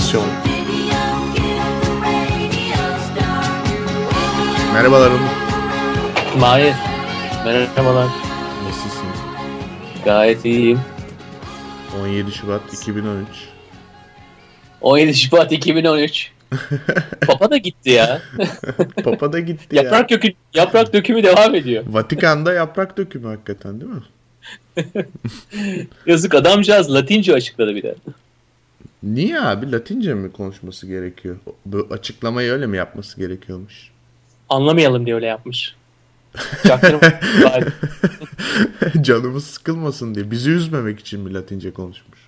Adaptasyon Merhabalarım. Mahir. Merhabalar. Nasılsın? Gayet iyiyim. 17 Şubat 2013. 17 Şubat 2013. Papa da gitti ya. Papa da gitti ya. yaprak dökü yaprak dökümü devam ediyor. Vatikan'da yaprak dökümü hakikaten değil mi? Yazık adamcağız Latince açıkladı bir de. Niye abi? Latince mi konuşması gerekiyor? Bu açıklamayı öyle mi yapması gerekiyormuş? Anlamayalım diye öyle yapmış. Canımız sıkılmasın diye. Bizi üzmemek için mi Latince konuşmuş?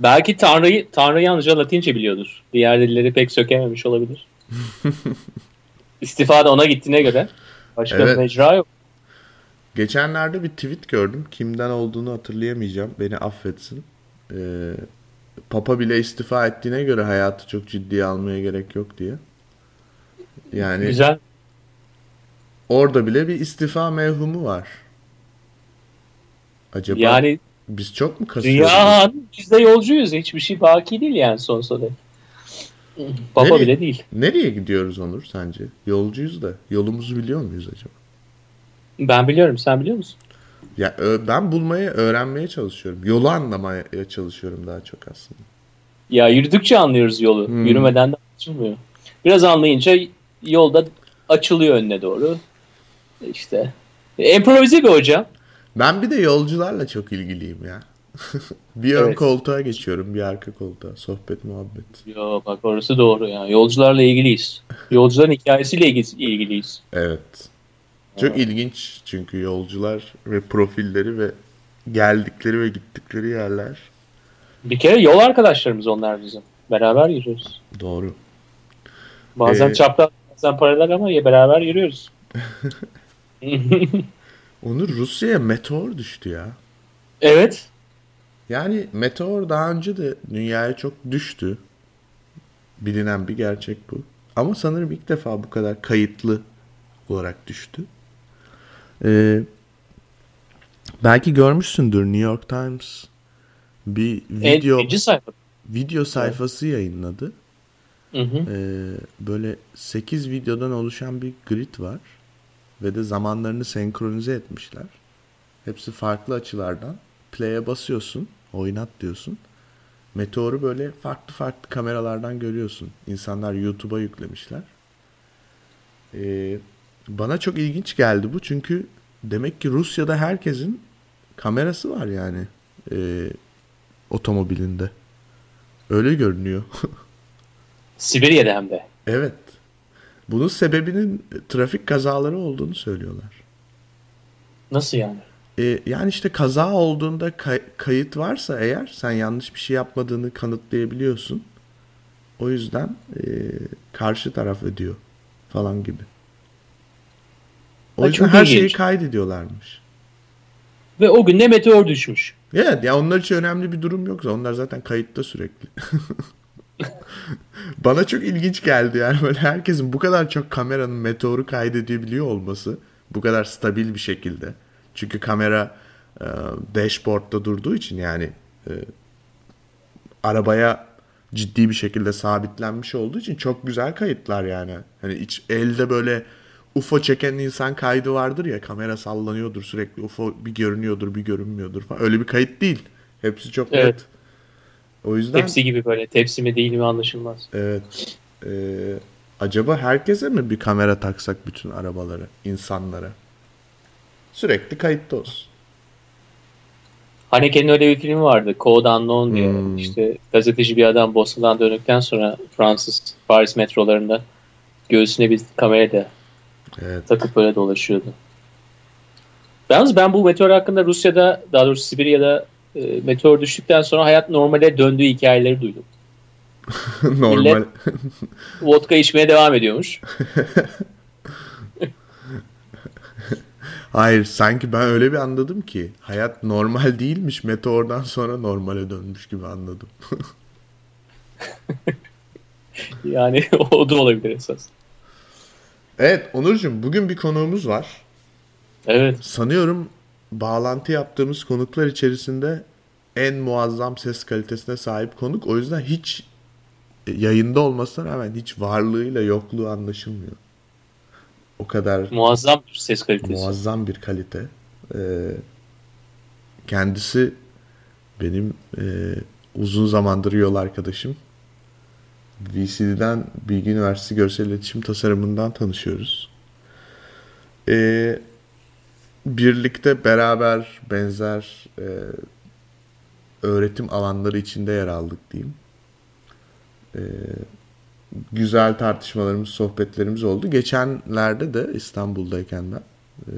Belki Tanrı'yı Tanrı yalnızca Latince biliyordur. Diğer dilleri pek sökememiş olabilir. İstifa da ona gittiğine göre başka Evet. mecra yok. Geçenlerde bir tweet gördüm. Kimden olduğunu hatırlayamayacağım. Beni affetsin. Ee, Papa bile istifa ettiğine göre hayatı çok ciddiye almaya gerek yok diye. Yani Güzel. orada bile bir istifa mevhumu var. Acaba Yani biz çok mu kasıyoruz? dünya biz de yolcuyuz. Hiçbir şey baki değil yani sonsuza dek. Papa Nereye? bile değil. Nereye gidiyoruz Onur sence? Yolcuyuz da yolumuzu biliyor muyuz acaba? Ben biliyorum. Sen biliyor musun? Ya ö- ben bulmaya, öğrenmeye çalışıyorum. Yolu anlamaya çalışıyorum daha çok aslında. Ya yürüdükçe anlıyoruz yolu. Hmm. Yürümeden de açılmıyor. Biraz anlayınca yolda açılıyor önüne doğru. İşte. Improvize bir hocam. Ben bir de yolcularla çok ilgiliyim ya. bir ön Evet. koltuğa geçiyorum, bir arka koltuğa. Sohbet, muhabbet. Yo bak orası doğru ya. Yolcularla ilgiliyiz. Yolcuların hikayesiyle ilgi- ilgiliyiz. Evet. Çok ilginç çünkü yolcular ve profilleri ve geldikleri ve gittikleri yerler. Bir kere yol arkadaşlarımız onlar bizim. Beraber yürüyoruz. Doğru. Bazen Ee, çapraz bazen paralel ama ya beraber yürüyoruz. Onur Rusya'ya meteor düştü ya. evet. Yani meteor daha önce de dünyaya çok düştü. Bilinen bir gerçek bu. Ama sanırım ilk defa bu kadar kayıtlı olarak düştü. Ee, belki görmüşsündür New York Times bir video En birinci sayfa. video sayfası yayınladı. Hı hı. Ee, böyle 8 videodan oluşan bir grid var. Ve de zamanlarını senkronize etmişler. Hepsi farklı açılardan. Play'e basıyorsun. Oynat diyorsun. Meteoru böyle farklı farklı kameralardan görüyorsun. İnsanlar YouTube'a yüklemişler. Ee, bana çok ilginç geldi bu. Çünkü demek ki Rusya'da herkesin kamerası var yani. Ee, otomobilinde. Öyle görünüyor. Sibirya'da hem de. Evet. Bunun sebebinin trafik kazaları olduğunu söylüyorlar. Nasıl yani? E, yani işte kaza olduğunda kay- kayıt varsa eğer sen yanlış bir şey yapmadığını kanıtlayabiliyorsun. O yüzden e, karşı taraf ödüyor falan gibi. O Ay, yüzden her şeyi ilginç. kaydediyorlarmış. Ve o gün de meteor düşmüş. Evet ya onlar için önemli bir durum yoksa onlar zaten kayıtta sürekli. Bana çok ilginç geldi yani böyle herkesin bu kadar çok kameranın meteoru kaydedebiliyor olması bu kadar stabil bir şekilde. Çünkü kamera e, dashboard'da durduğu için yani e, arabaya ciddi bir şekilde sabitlenmiş olduğu için çok güzel kayıtlar yani. Hani hiç elde böyle UFO çeken insan kaydı vardır ya kamera sallanıyordur sürekli UFO bir görünüyordur bir görünmüyordur falan. Öyle bir kayıt değil. Hepsi çok Evet. net. O yüzden Tepsi gibi böyle. Tepsi mi değil mi anlaşılmaz. evet. Ee, acaba herkese mi bir kamera taksak bütün arabalara, insanlara? Sürekli kayıtta olsun. Haneke'nin öyle bir filmi vardı. Code Unknown diye. Hmm. İşte gazeteci bir adam Boston'dan döndükten sonra Fransız Paris metrolarında göğsüne bir kamera da Evet. takıp böyle dolaşıyordu. Yalnız ben bu meteor hakkında Rusya'da daha doğrusu Sibirya'da e, meteor düştükten sonra hayat normale döndüğü hikayeleri duydum. Normal. Vodka içmeye devam ediyormuş. Hayır sanki ben öyle bir anladım ki hayat normal değilmiş meteordan sonra normale dönmüş gibi anladım. Yani o da olabilir esas. Evet Onurcuğum bugün bir konuğumuz var. Evet. Sanıyorum bağlantı yaptığımız konuklar içerisinde en muazzam ses kalitesine sahip konuk. O yüzden hiç yayında olmasına rağmen hiç varlığıyla yokluğu anlaşılmıyor. O kadar muazzam bir ses kalitesi. Muazzam bir kalite. Ee, kendisi benim e, uzun zamandır yol arkadaşım. VCD'den Bilgi Üniversitesi Görsel İletişim Tasarımından tanışıyoruz. Ee, birlikte beraber benzer e, öğretim alanları içinde yer aldık diyeyim. Ee, güzel tartışmalarımız, sohbetlerimiz oldu. Geçenlerde de İstanbul'dayken ben e,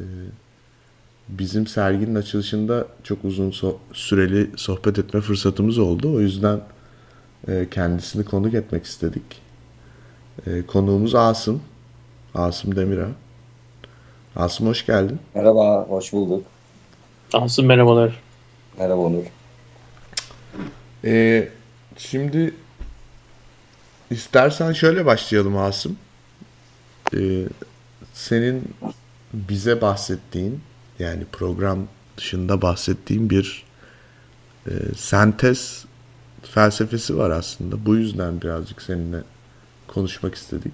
bizim serginin açılışında çok uzun so- süreli sohbet etme fırsatımız oldu. O yüzden kendisini konuk etmek istedik. E, konuğumuz Asım. Asım Demir'a. Asım hoş geldin. Merhaba, hoş bulduk. Asım merhabalar. Merhaba Onur. Ee, şimdi istersen şöyle başlayalım Asım. Ee, senin bize bahsettiğin yani program dışında bahsettiğin bir e, sentez felsefesi var aslında. Bu yüzden birazcık seninle konuşmak istedik.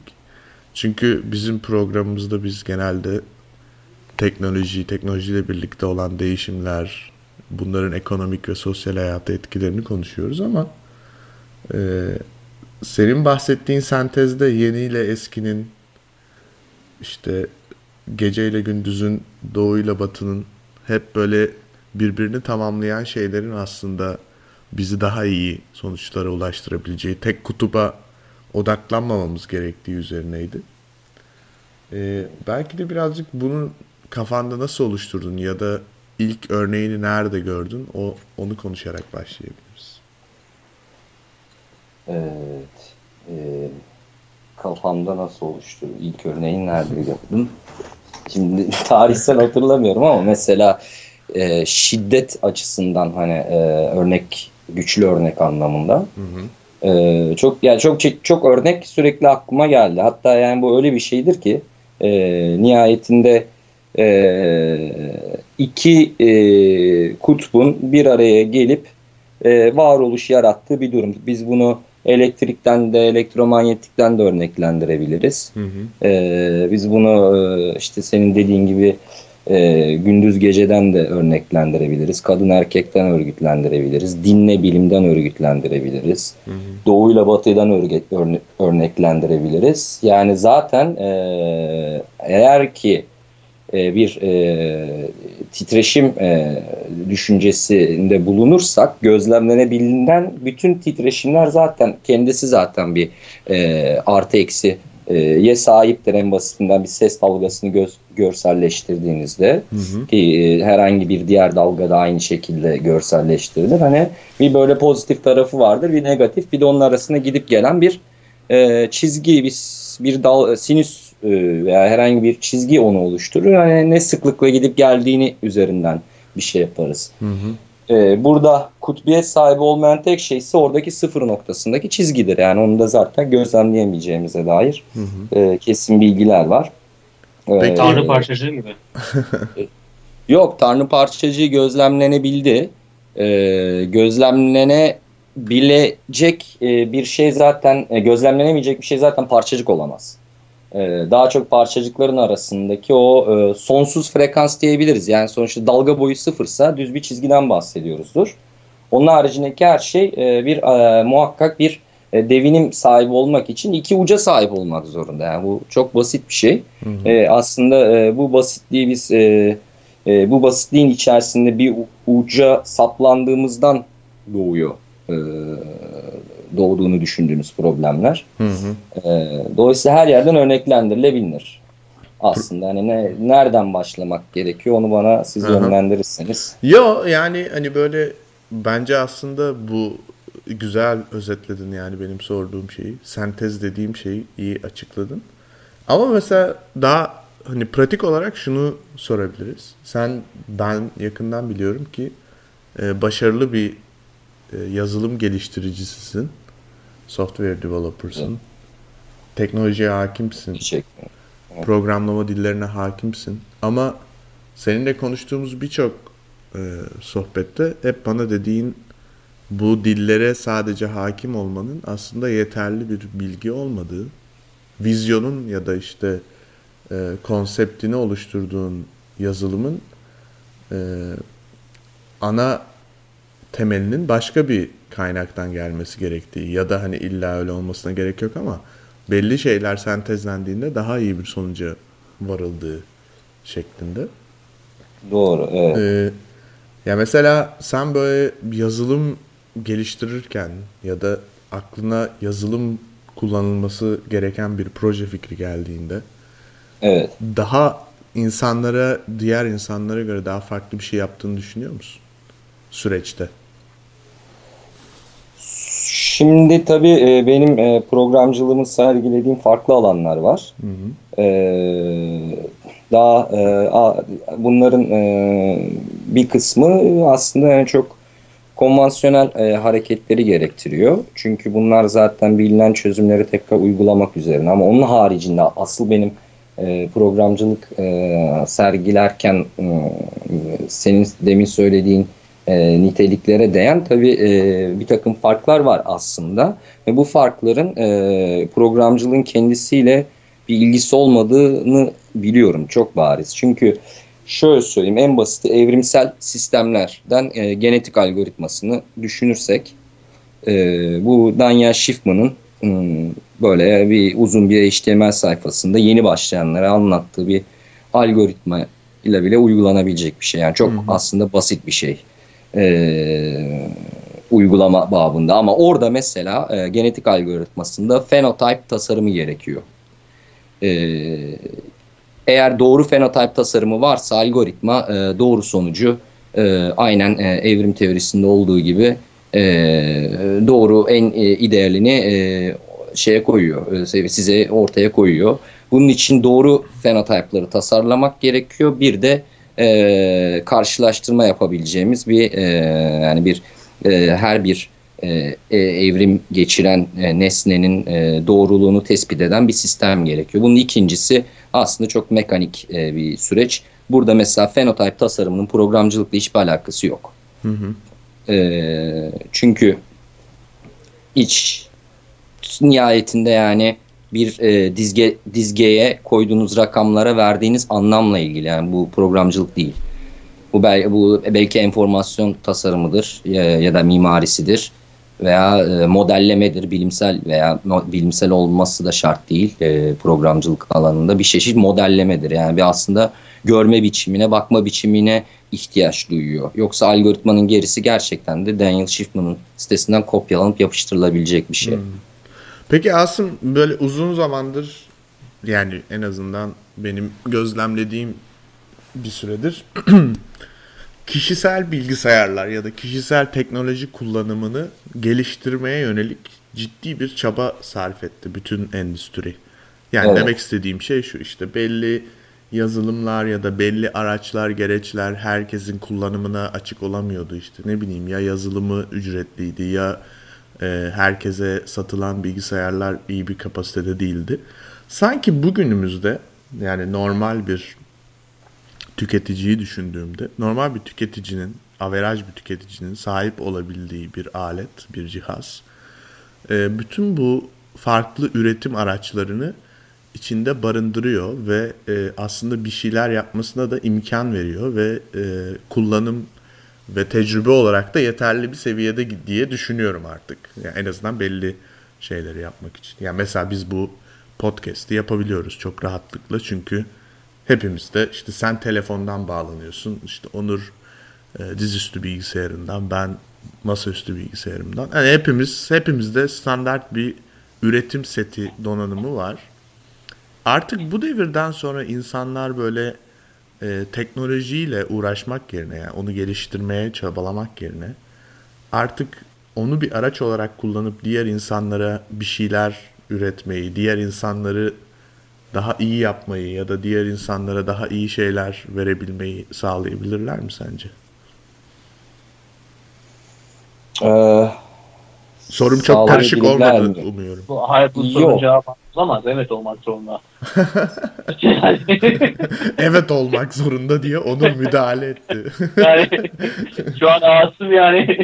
Çünkü bizim programımızda biz genelde teknoloji, teknolojiyle birlikte olan değişimler, bunların ekonomik ve sosyal hayata etkilerini konuşuyoruz ama e, senin bahsettiğin sentezde yeni ile eskinin işte geceyle gündüzün doğuyla batının hep böyle birbirini tamamlayan şeylerin aslında bizi daha iyi sonuçlara ulaştırabileceği tek kutuba odaklanmamamız gerektiği üzerineydi. Ee, belki de birazcık bunu kafanda nasıl oluşturdun ya da ilk örneğini nerede gördün? O onu konuşarak başlayabiliriz. Evet. E, kafamda nasıl oluştu? İlk örneğin nerede gördüm? Şimdi tarihsel hatırlamıyorum ama mesela e, şiddet açısından hani e, örnek güçlü örnek anlamında hı hı. E, çok yani çok çok örnek sürekli aklıma geldi. Hatta yani bu öyle bir şeydir ki e, nihayetinde e, iki e, kutbun bir araya gelip e, varoluş yarattığı bir durum. Biz bunu elektrikten de elektromanyetikten de örneklendirebiliriz. Hı hı. E, biz bunu e, işte senin dediğin gibi e, gündüz geceden de örneklendirebiliriz. Kadın erkekten örgütlendirebiliriz. Dinle bilimden örgütlendirebiliriz. Hı hı. Doğuyla batıdan örge, örne, örneklendirebiliriz. Yani zaten e, eğer ki e, bir e, titreşim e, düşüncesinde bulunursak gözlemlenebildiğinden bütün titreşimler zaten kendisi zaten bir e, artı eksi ye sahiptir en basitinden bir ses dalgasını göz, görselleştirdiğinizde hı hı. ki e, herhangi bir diğer dalga da aynı şekilde görselleştirilir. Hani bir böyle pozitif tarafı vardır bir negatif bir de onun arasında gidip gelen bir e, çizgi bir, bir dal, sinüs e, veya herhangi bir çizgi onu oluşturur. Yani ne sıklıkla gidip geldiğini üzerinden bir şey yaparız. Hı hı. Ee, burada kutbiyet sahibi olmayan tek şey ise oradaki sıfır noktasındaki çizgidir. Yani onu da zaten gözlemleyemeyeceğimize dair hı hı. E, kesin bilgiler var. Peki, ee, Tanrı parçacığı gibi. Yok Tanrı parçacığı gözlemlenebildi. Ee, gözlemlenebilecek e, bir şey zaten e, gözlemlenemeyecek bir şey zaten parçacık olamaz. Ee, daha çok parçacıkların arasındaki o e, sonsuz frekans diyebiliriz. Yani sonuçta dalga boyu sıfırsa düz bir çizgiden bahsediyoruzdur. Onun haricindeki her şey e, bir e, muhakkak bir devinim sahibi olmak için iki uca sahip olmak zorunda. Yani bu çok basit bir şey. Hı hı. E, aslında e, bu basitliği biz e, e, bu basitliğin içerisinde bir uca saplandığımızdan doğuyor e, doğduğunu düşündüğünüz problemler. Hı hı. E, dolayısıyla her yerden örneklendirilebilir. Aslında hani ne, nereden başlamak gerekiyor onu bana siz hı yönlendirirseniz. Yo yani hani böyle bence aslında bu güzel özetledin yani benim sorduğum şeyi. Sentez dediğim şeyi iyi açıkladın. Ama mesela daha hani pratik olarak şunu sorabiliriz. Sen ben yakından biliyorum ki e, başarılı bir e, yazılım geliştiricisisin. Software developer'sın. Teknolojiye hakimsin. Evet. Programlama dillerine hakimsin. Ama seninle konuştuğumuz birçok e, sohbette hep bana dediğin bu dillere sadece hakim olmanın aslında yeterli bir bilgi olmadığı, vizyonun ya da işte e, konseptini oluşturduğun yazılımın e, ana temelinin başka bir kaynaktan gelmesi gerektiği ya da hani illa öyle olmasına gerek yok ama belli şeyler sentezlendiğinde daha iyi bir sonuca varıldığı şeklinde. Doğru, evet. Ee, ya mesela sen böyle yazılım geliştirirken ya da aklına yazılım kullanılması gereken bir proje fikri geldiğinde Evet. daha insanlara, diğer insanlara göre daha farklı bir şey yaptığını düşünüyor musun? Süreçte. Şimdi tabii e, benim e, programcılığımı sergilediğim farklı alanlar var. E, daha e, a- bunların bir kısmı aslında en çok konvansiyonel hareketleri gerektiriyor. Çünkü bunlar zaten bilinen çözümleri tekrar uygulamak üzerine. Ama onun haricinde asıl benim programcılık sergilerken senin demin söylediğin e, niteliklere değen tabii e, bir takım farklar var aslında. Ve bu farkların e, programcılığın kendisiyle bir ilgisi olmadığını biliyorum çok bariz. Çünkü şöyle söyleyeyim en basit evrimsel sistemlerden e, genetik algoritmasını düşünürsek e, bu Daniel Schiffman'ın böyle bir uzun bir HTML sayfasında yeni başlayanlara anlattığı bir algoritma ile bile uygulanabilecek bir şey. Yani çok aslında basit bir şey. E, uygulama babında ama orada mesela e, genetik algoritmasında fenotype tasarımı gerekiyor. E, eğer doğru fenotype tasarımı varsa algoritma e, doğru sonucu e, aynen e, evrim teorisinde olduğu gibi e, doğru en e, idealini e, şeye koyuyor, e, size ortaya koyuyor. Bunun için doğru fenotype'ları tasarlamak gerekiyor. Bir de e, karşılaştırma yapabileceğimiz bir e, yani bir e, her bir e, e, evrim geçiren e, nesnenin e, doğruluğunu tespit eden bir sistem gerekiyor. Bunun ikincisi aslında çok mekanik e, bir süreç. Burada mesela fenotype tasarımının programcılıkla hiçbir alakası yok. E, çünkü iç nihayetinde yani bir e, dizge dizgeye koyduğunuz rakamlara verdiğiniz anlamla ilgili. Yani bu programcılık değil. Bu, bel bu belki enformasyon tasarımıdır ya, ya da mimarisidir veya e, modellemedir bilimsel veya mo- bilimsel olması da şart değil e, programcılık alanında. Bir çeşit modellemedir. Yani bir aslında görme biçimine bakma biçimine ihtiyaç duyuyor. Yoksa algoritmanın gerisi gerçekten de Daniel Schiffman'ın sitesinden kopyalanıp yapıştırılabilecek bir şey. Peki Asım böyle uzun zamandır yani en azından benim gözlemlediğim bir süredir kişisel bilgisayarlar ya da kişisel teknoloji kullanımını geliştirmeye yönelik ciddi bir çaba sarf etti bütün endüstri. Yani Evet. demek istediğim şey şu işte belli yazılımlar ya da belli araçlar, gereçler herkesin kullanımına açık olamıyordu işte. Ne bileyim ya yazılımı ücretliydi ya e, herkese satılan bilgisayarlar iyi bir kapasitede değildi. Sanki bugünümüzde yani normal bir tüketiciyi düşündüğümde normal bir tüketicinin, averaj bir tüketicinin sahip olabildiği bir alet, bir cihaz e, bütün bu farklı üretim araçlarını içinde barındırıyor ve e, aslında bir şeyler yapmasına da imkan veriyor ve e, kullanım ve tecrübe olarak da yeterli bir seviyede diye düşünüyorum artık. Yani en azından belli şeyleri yapmak için. Yani mesela biz bu podcast'i yapabiliyoruz çok rahatlıkla çünkü hepimiz de işte sen telefondan bağlanıyorsun, işte Onur e, dizüstü bilgisayarından, ben masaüstü bilgisayarımdan. Yani hepimiz hepimizde standart bir üretim seti donanımı var. Artık bu devirden sonra insanlar böyle e, teknolojiyle uğraşmak yerine yani onu geliştirmeye çabalamak yerine artık onu bir araç olarak kullanıp diğer insanlara bir şeyler üretmeyi, diğer insanları daha iyi yapmayı ya da diğer insanlara daha iyi şeyler verebilmeyi sağlayabilirler mi sence? Ee, Sorum çok karışık olmadı mi? umuyorum. Bu, hayır, bu sorunun Yok. cevabı Olamaz evet olmak zorunda. evet olmak zorunda diye Onur müdahale etti. yani şu an ağzım yani.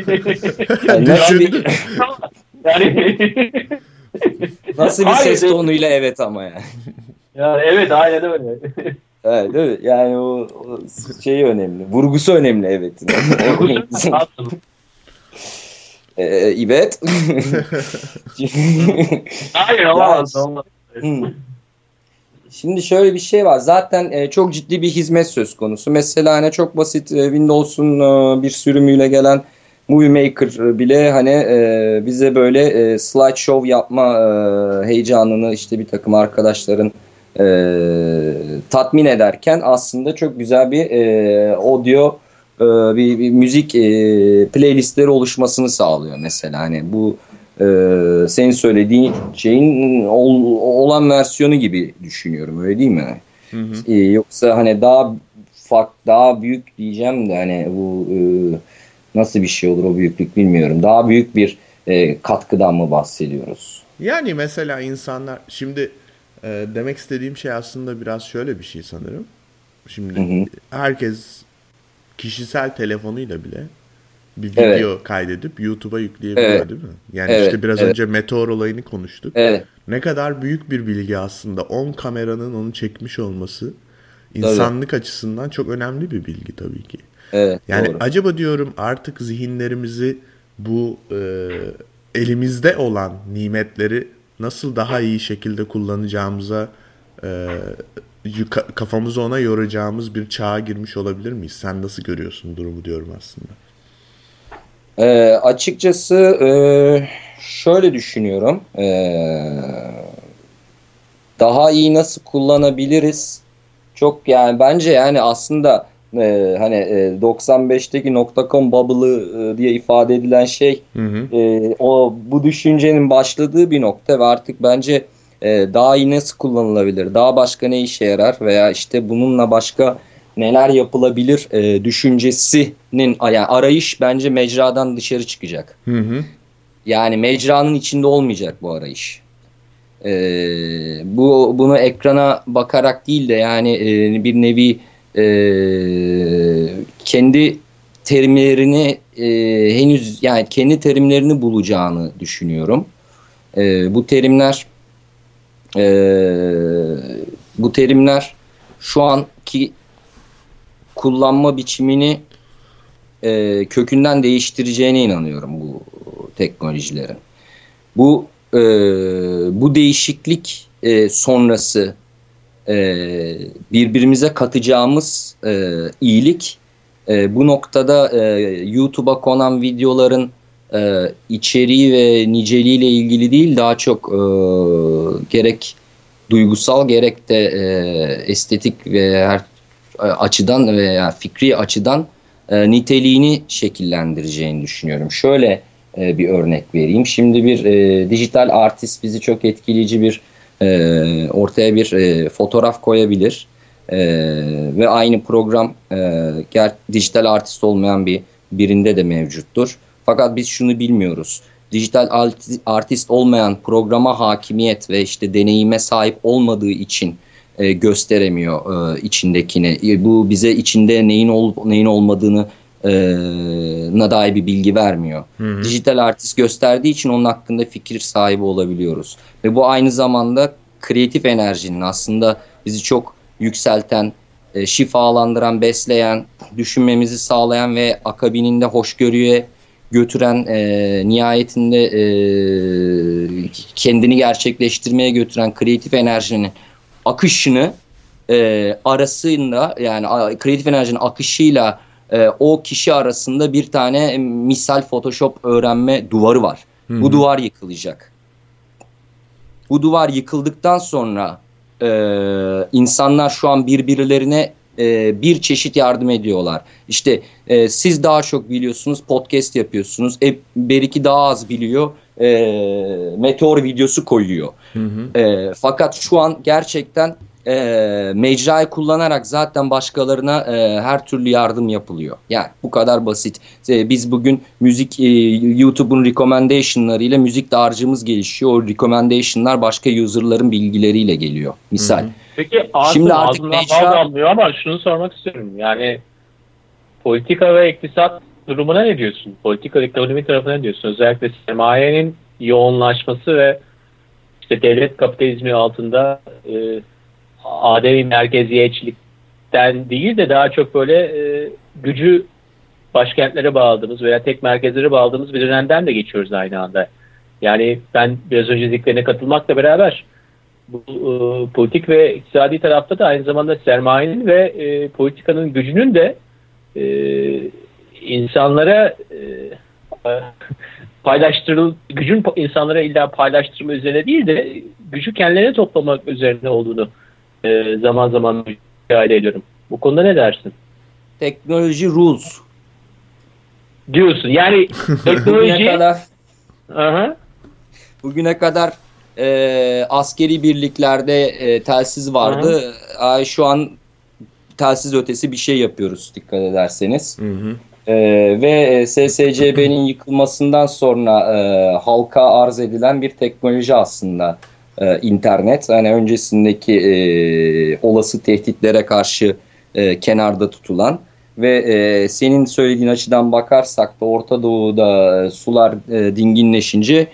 Yani nasıl bir, Düşündüm. yani nasıl bir Hayır, ses tonuyla evet ama yani. yani evet aynen öyle. Evet, değil mi? Yani o, o şeyi önemli. Vurgusu önemli evet. Ağzım. ee, evet. Hayır olamaz. Hmm. Şimdi şöyle bir şey var. Zaten e, çok ciddi bir hizmet söz konusu. Mesela hani çok basit e, Windows'un e, bir sürümüyle gelen Movie Maker bile hani e, bize böyle e, slideshow yapma e, heyecanını işte bir takım arkadaşların e, tatmin ederken aslında çok güzel bir e, audio e, bir, bir müzik e, playlistleri oluşmasını sağlıyor mesela hani bu e, senin söylediğin şeyin ol- olan versiyonu gibi düşünüyorum öyle değil mi? Hı hı. E, yoksa hani daha fak daha büyük diyeceğim de hani bu e, nasıl bir şey olur o büyüklük bilmiyorum. Daha büyük bir e, katkıdan mı bahsediyoruz? Yani mesela insanlar şimdi e, demek istediğim şey aslında biraz şöyle bir şey sanırım. Şimdi Hı hı. herkes kişisel telefonuyla bile bir Evet. video kaydedip YouTube'a yükleyebiliyor Evet. değil mi? Yani Evet, işte biraz evet. önce meteor olayını konuştuk. Evet. Ne kadar büyük bir bilgi aslında. 10 kameranın onu çekmiş olması insanlık açısından çok önemli bir bilgi tabii ki. Evet. Yani doğru. acaba diyorum artık zihinlerimizi bu e, elimizde olan nimetleri nasıl daha iyi şekilde kullanacağımıza e, kafamızı ona yoracağımız bir çağa girmiş olabilir miyiz? Sen nasıl görüyorsun durumu diyorum aslında. Ee, açıkçası e, şöyle düşünüyorum. Ee, daha iyi nasıl kullanabiliriz? Çok yani bence yani aslında e, hani e, 95'teki .com bubble'ı e, diye ifade edilen şey Hı hı. e, o bu düşüncenin başladığı bir nokta ve artık bence e, daha iyi nasıl kullanılabilir, daha başka ne işe yarar veya işte bununla başka neler yapılabilir e, düşüncesinin yani arayış bence mecradan dışarı çıkacak. Hı hı. Yani mecranın içinde olmayacak bu arayış. E, bu bunu ekrana bakarak değil de yani e, bir nevi e, kendi terimlerini e, henüz yani kendi terimlerini bulacağını düşünüyorum. E, bu terimler bu terimler şu anki kullanma biçimini e, kökünden değiştireceğine inanıyorum bu teknolojilerin. Bu e, bu değişiklik e, sonrası e, birbirimize katacağımız e, iyilik e, bu noktada e, YouTube'a konan videoların e, içeriği ve niceliğiyle ilgili değil daha çok e, gerek duygusal gerek de e, estetik ve her açıdan veya fikri açıdan e, niteliğini şekillendireceğini düşünüyorum. Şöyle e, bir örnek vereyim. Şimdi bir e, dijital artist bizi çok etkileyici bir e, ortaya bir e, fotoğraf koyabilir. E, ve aynı program e, dijital artist olmayan bir birinde de mevcuttur. Fakat biz şunu bilmiyoruz. Dijital artist olmayan programa hakimiyet ve işte deneyime sahip olmadığı için e, gösteremiyor e, içindekini. E, bu bize içinde neyin olup neyin olmadığını e, na dair bir bilgi vermiyor. Hı hı. Dijital artist gösterdiği için onun hakkında fikir sahibi olabiliyoruz. Ve bu aynı zamanda kreatif enerjinin aslında bizi çok yükselten, e, şifalandıran, besleyen, düşünmemizi sağlayan ve akabininde hoşgörüye götüren, e, nihayetinde e, kendini gerçekleştirmeye götüren kreatif enerjinin akışını e, arasında yani a- kreatif enerjinin akışıyla e, o kişi arasında bir tane misal Photoshop öğrenme duvarı var. Hı Bu duvar yıkılacak. Bu duvar yıkıldıktan sonra e, insanlar şu an birbirlerine e, bir çeşit yardım ediyorlar. İşte e, siz daha çok biliyorsunuz, podcast yapıyorsunuz. E, Beriki daha az biliyor, e, meteor videosu koyuyor. Hı hı. E, fakat şu an gerçekten e, mecrayı kullanarak zaten başkalarına e, her türlü yardım yapılıyor. Yani bu kadar basit. E, biz bugün müzik e, YouTube'un recommendation'ları ile müzik dağarcığımız gelişiyor. O recommendation'lar başka user'ların bilgileriyle geliyor. Misal. Hı hı. Peki Asım, Şimdi artık mecra... almıyor ama şunu sormak istiyorum. Yani politika ve iktisat durumuna ne diyorsun? Politika ve ekonomi tarafına ne diyorsun? Özellikle sermayenin yoğunlaşması ve işte devlet kapitalizmi altında e, adevi merkeziyetçilikten değil de daha çok böyle e, gücü başkentlere bağladığımız veya tek merkezlere bağladığımız bir dönemden de geçiyoruz aynı anda. Yani ben biraz önce dediklerine katılmakla beraber bu e, politik ve iktisadi tarafta da aynı zamanda sermayenin ve e, politikanın gücünün de e, insanlara e, paylaştırıl gücün insanlara illa paylaştırma üzerine değil de gücü kendilerine toplamak üzerine olduğunu e, zaman zaman mücadele ediyorum. Bu konuda ne dersin? Teknoloji rules. Diyorsun. Yani teknoloji... bugüne kadar, Aha. bugüne kadar e, askeri birliklerde e, telsiz vardı. Ay, şu an telsiz ötesi bir şey yapıyoruz dikkat ederseniz. Hı hı. E, ve SSCB'nin yıkılmasından sonra e, halka arz edilen bir teknoloji aslında e, internet. Hani öncesindeki e, olası tehditlere karşı e, kenarda tutulan ve e, senin söylediğin açıdan bakarsak da Orta Doğu'da e, sular e, dinginleşince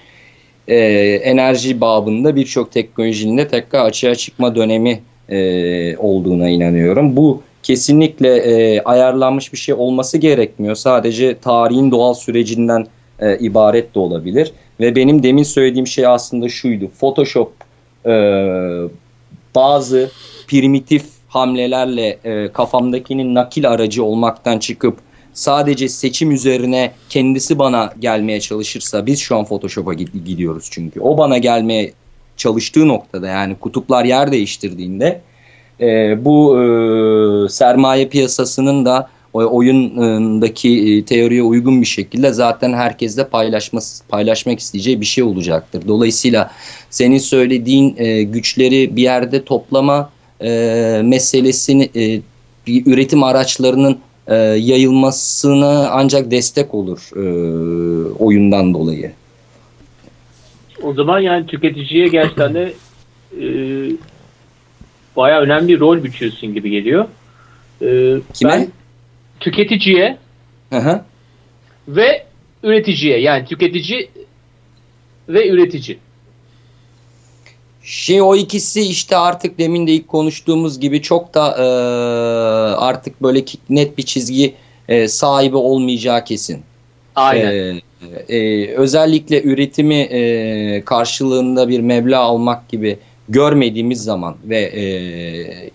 e, enerji babında birçok teknolojinin de tekrar açığa çıkma dönemi e, olduğuna inanıyorum. Bu kesinlikle e, ayarlanmış bir şey olması gerekmiyor. Sadece tarihin doğal sürecinden e, ibaret de olabilir. Ve benim demin söylediğim şey aslında şuydu. Photoshop e, bazı primitif hamlelerle e, kafamdakinin nakil aracı olmaktan çıkıp sadece seçim üzerine kendisi bana gelmeye çalışırsa biz şu an Photoshop'a gidiyoruz çünkü. O bana gelmeye çalıştığı noktada yani kutuplar yer değiştirdiğinde e, bu e, sermaye piyasasının da oyundaki e, teoriye uygun bir şekilde zaten herkesle paylaşması, paylaşmak isteyeceği bir şey olacaktır. Dolayısıyla senin söylediğin e, güçleri bir yerde toplama e, meselesini e, bir üretim araçlarının e, yayılmasına ancak destek olur e, oyundan dolayı. O zaman yani tüketiciye gerçekten de e, baya önemli bir rol biçiyorsun gibi geliyor. E, Kime? Ben, tüketiciye hı ve üreticiye yani tüketici ve üretici. Şey o ikisi işte artık demin de ilk konuştuğumuz gibi çok da e, artık böyle net bir çizgi e, sahibi olmayacağı kesin. Aynen. E, e, özellikle üretimi e, karşılığında bir meblağ almak gibi görmediğimiz zaman ve e,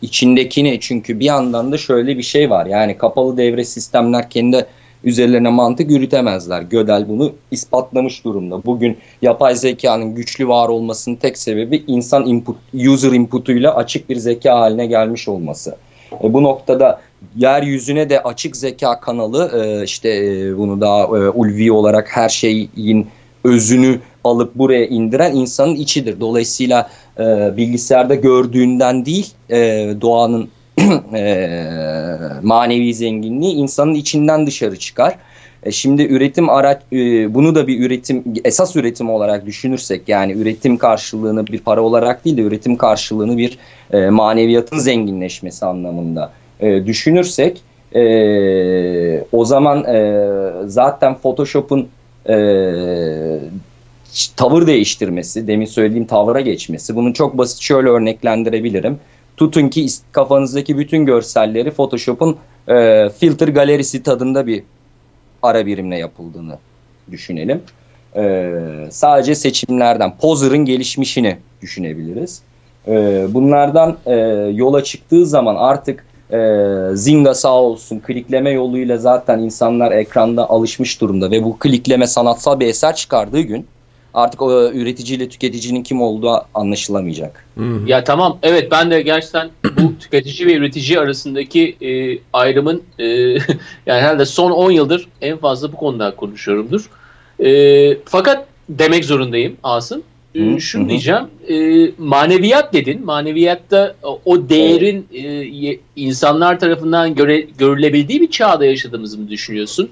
içindekini çünkü bir yandan da şöyle bir şey var yani kapalı devre sistemler kendi üzerlerine mantık yürütemezler. Gödel bunu ispatlamış durumda. Bugün yapay zekanın güçlü var olmasının tek sebebi insan input, user inputuyla açık bir zeka haline gelmiş olması. E, bu noktada yeryüzüne de açık zeka kanalı e, işte e, bunu daha e, ulvi olarak her şeyin özünü alıp buraya indiren insanın içidir. Dolayısıyla e, bilgisayarda gördüğünden değil e, doğanın e, manevi zenginliği insanın içinden dışarı çıkar. E, şimdi üretim araç e, bunu da bir üretim esas üretim olarak düşünürsek yani üretim karşılığını bir para olarak değil de üretim karşılığını bir e, maneviyatın zenginleşmesi anlamında e, düşünürsek e, o zaman e, zaten Photoshop'un e, tavır değiştirmesi, demin söylediğim tavra geçmesi. Bunu çok basit şöyle örneklendirebilirim. Tutun ki kafanızdaki bütün görselleri Photoshop'un e, filter galerisi tadında bir ara birimle yapıldığını düşünelim. E, sadece seçimlerden, Poser'ın gelişmişini düşünebiliriz. E, bunlardan e, yola çıktığı zaman artık e, Zynga sağ olsun klikleme yoluyla zaten insanlar ekranda alışmış durumda ve bu klikleme sanatsal bir eser çıkardığı gün artık o üreticiyle tüketicinin kim olduğu anlaşılamayacak. Ya tamam evet ben de gerçekten bu tüketici ve üretici arasındaki e, ayrımın e, yani herhalde son 10 yıldır en fazla bu konuda konuşuyorumdur. E, fakat demek zorundayım Asım. e, şunu diyeceğim. E, maneviyat dedin. Maneviyatta o değerin e, insanlar tarafından göre, görülebildiği bir çağda yaşadığımızı mı düşünüyorsun?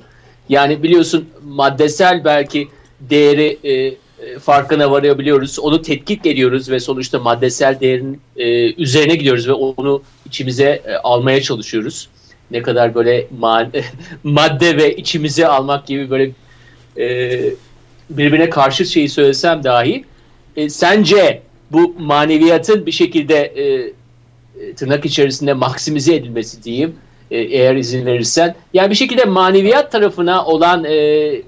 Yani biliyorsun maddesel belki değeri e, e, farkına varabiliyoruz. Onu tetkik ediyoruz ve sonuçta maddesel değerin e, üzerine gidiyoruz ve onu içimize e, almaya çalışıyoruz. Ne kadar böyle madde ve içimize almak gibi böyle e, birbirine karşı şeyi söylesem dahi e, sence bu maneviyatın bir şekilde e, e, tırnak içerisinde maksimize edilmesi diyeyim e, eğer izin verirsen. Yani bir şekilde maneviyat tarafına olan e, e,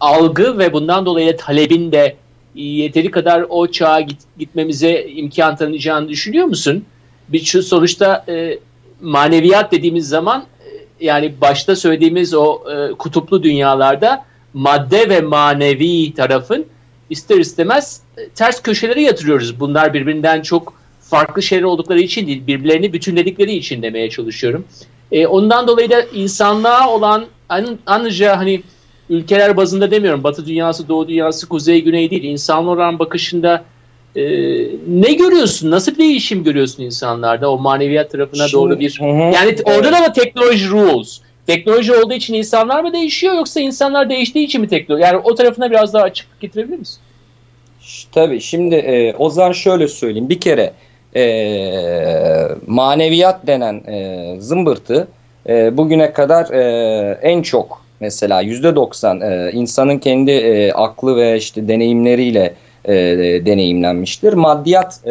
algı ve bundan dolayı talebin de yeteri kadar o çağa git, gitmemize imkan tanıyacağını düşünüyor musun? Bir sonuçta e, maneviyat dediğimiz zaman e, yani başta söylediğimiz o e, kutuplu dünyalarda madde ve manevi tarafın ister istemez e, ters köşelere yatırıyoruz. Bunlar birbirinden çok farklı şeyler oldukları için değil, birbirlerini bütünledikleri için demeye çalışıyorum. E, ondan dolayı da insanlığa olan anlıca hani ülkeler bazında demiyorum. Batı dünyası, Doğu dünyası, Kuzey, Güney değil. İnsanlığa olan bakışında e, ne görüyorsun? Nasıl bir değişim görüyorsun insanlarda? O maneviyat tarafına Şimdi, doğru bir... Hı hı. Yani orada da mı teknoloji rules? Teknoloji olduğu için insanlar mı değişiyor yoksa insanlar değiştiği için mi teknoloji? Yani o tarafına biraz daha açık getirebilir misin? Tabii şimdi e, o zaman şöyle söyleyeyim. Bir kere e, maneviyat denen e, zımbırtı e, bugüne kadar e, en çok mesela yüzde doksan e, insanın kendi e, aklı ve işte deneyimleriyle e, deneyimlenmiştir. Maddiyat e,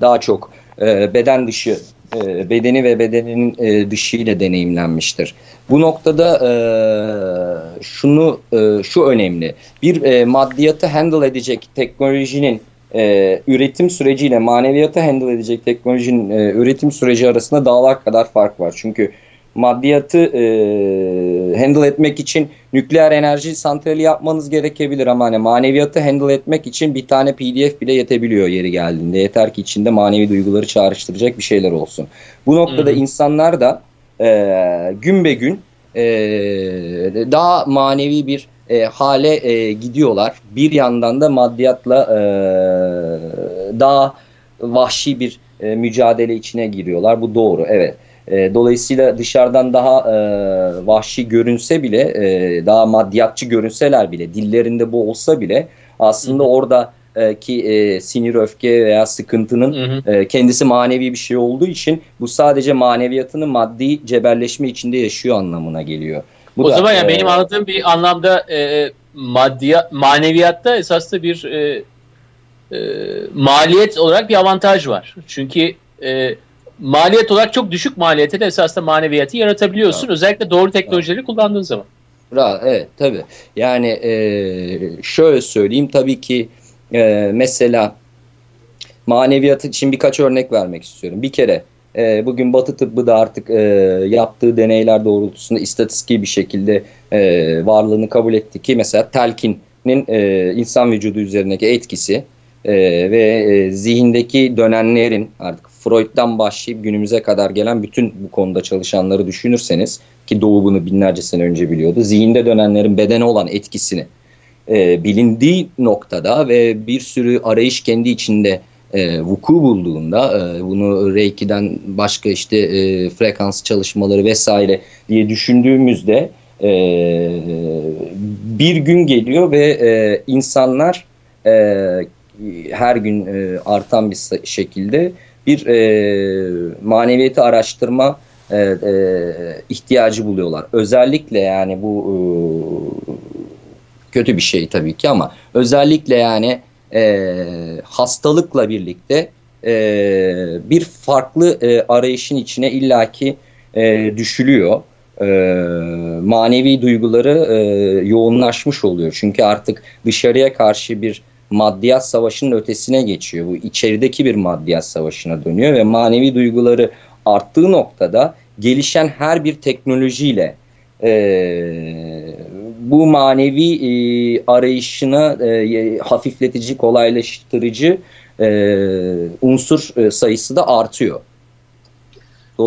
daha çok e, beden dışı e, bedeni ve bedeninin e, dışı ile deneyimlenmiştir. Bu noktada e, şunu e, şu önemli. Bir e, maddiyatı handle edecek teknolojinin e, üretim süreciyle maneviyatı handle edecek teknolojinin e, üretim süreci arasında dağlar kadar fark var. Çünkü maddiyatı e, handle etmek için nükleer enerji santrali yapmanız gerekebilir ama hani maneviyatı handle etmek için bir tane pdf bile yetebiliyor yeri geldiğinde. Yeter ki içinde manevi duyguları çağrıştıracak bir şeyler olsun. Bu noktada hmm. insanlar da e, gün be gün e, daha manevi bir e, hale e, gidiyorlar. Bir yandan da maddiyatla e, daha vahşi bir e, mücadele içine giriyorlar. Bu doğru evet. E, dolayısıyla dışarıdan daha e, vahşi görünse bile, e, daha maddiyatçı görünseler bile, dillerinde bu olsa bile aslında hı orada e, ki e, sinir, öfke veya sıkıntının hı hı. E, kendisi manevi bir şey olduğu için bu sadece maneviyatının maddi cebelleşme içinde yaşıyor anlamına geliyor. Bu o da, zaman ya e, benim anladığım bir anlamda e, maddiya, maneviyatta esas da bir e, e, maliyet olarak bir avantaj var. Çünkü e, maliyet olarak çok düşük maliyete de esasında maneviyatı yaratabiliyorsun. Evet. Özellikle doğru teknolojileri evet. kullandığın zaman. Rahat, evet tabii. Yani e, şöyle söyleyeyim tabii ki e, mesela maneviyatı için birkaç örnek vermek istiyorum. Bir kere e, bugün Batı tıbbı da artık e, yaptığı deneyler doğrultusunda istatistiki bir şekilde e, varlığını kabul etti ki mesela telkinin e, insan vücudu üzerindeki etkisi e, ve e, zihindeki dönenlerin artık Freud'dan başlayıp günümüze kadar gelen bütün bu konuda çalışanları düşünürseniz ki Doğu bunu binlerce sene önce biliyordu. Zihinde dönenlerin bedene olan etkisini e, bilindiği noktada ve bir sürü arayış kendi içinde e, vuku bulduğunda e, bunu Reiki'den başka işte e, frekans çalışmaları vesaire diye düşündüğümüzde e, bir gün geliyor ve e, insanlar e, her gün e, artan bir şekilde bir e, maneviyeti araştırma e, e, ihtiyacı buluyorlar. Özellikle yani bu e, kötü bir şey tabii ki ama özellikle yani e, hastalıkla birlikte e, bir farklı e, arayışın içine illaki e, düşülüyor. E, manevi duyguları e, yoğunlaşmış oluyor. Çünkü artık dışarıya karşı bir maddiyat savaşının ötesine geçiyor. Bu içerideki bir maddiyat savaşına dönüyor ve manevi duyguları arttığı noktada gelişen her bir teknolojiyle e, bu manevi e, arayışına e, hafifletici, kolaylaştırıcı e, unsur e, sayısı da artıyor.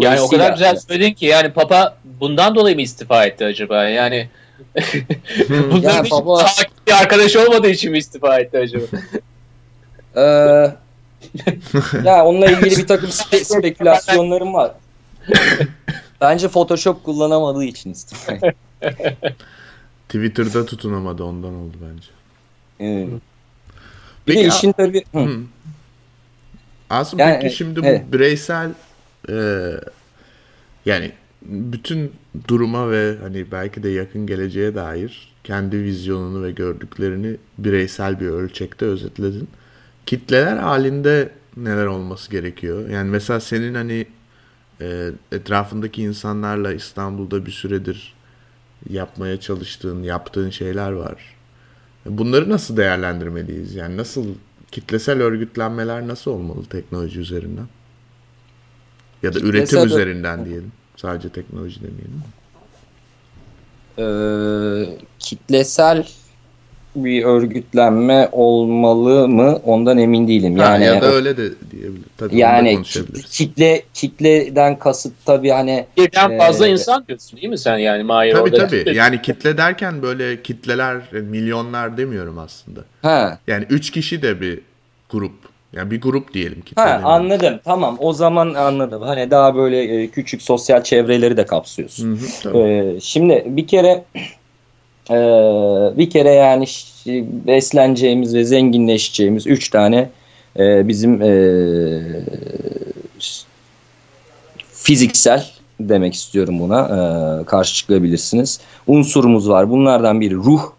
Yani o kadar güzel söyledin ki yani Papa bundan dolayı mı istifa etti acaba? Yani bunların yani baba... bir arkadaş olmadığı için mi istifa etti acaba? Ee, ya onunla ilgili bir takım spe- spekülasyonlarım var. Bence Photoshop kullanamadığı için istifa. Twitter'da tutunamadı ondan oldu bence. Evet. Bir Peki, de işin tabii... Hı. Hı. Asım Yani, peki şimdi evet. bu bireysel e, yani bütün duruma ve hani belki de yakın geleceğe dair kendi vizyonunu ve gördüklerini bireysel bir ölçekte özetledin. Kitleler halinde neler olması gerekiyor? Yani mesela senin hani e, etrafındaki insanlarla İstanbul'da bir süredir yapmaya çalıştığın, yaptığın şeyler var. Bunları nasıl değerlendirmeliyiz? Yani nasıl kitlesel örgütlenmeler nasıl olmalı teknoloji üzerinden? Ya da Kitlesel üretim ör- üzerinden diyelim. Sadece teknoloji demeyelim. Ee, kitlesel bir örgütlenme olmalı mı ondan emin değilim. Ha, Yani ya da öyle de diyebilir. Tabii yani kitle kitleden kasıt tabii hani Birden fazla Ee, insan diyorsun değil mi sen yani Mahir Tabii orada? tabii. Yani kitle derken böyle kitleler, milyonlar demiyorum aslında. ha Yani üç kişi de bir grup. Yani bir grup diyelim kitle. ha anladım tamam o zaman anladım. Hani daha böyle e, küçük sosyal çevreleri de kapsıyorsun. Hı hı, tabii. Ee, şimdi bir kere e, bir kere yani besleneceğimiz ve zenginleşeceğimiz üç tane e, bizim e, fiziksel demek istiyorum buna e, karşı çıkabilirsiniz. Unsurumuz var. Bunlardan biri ruh,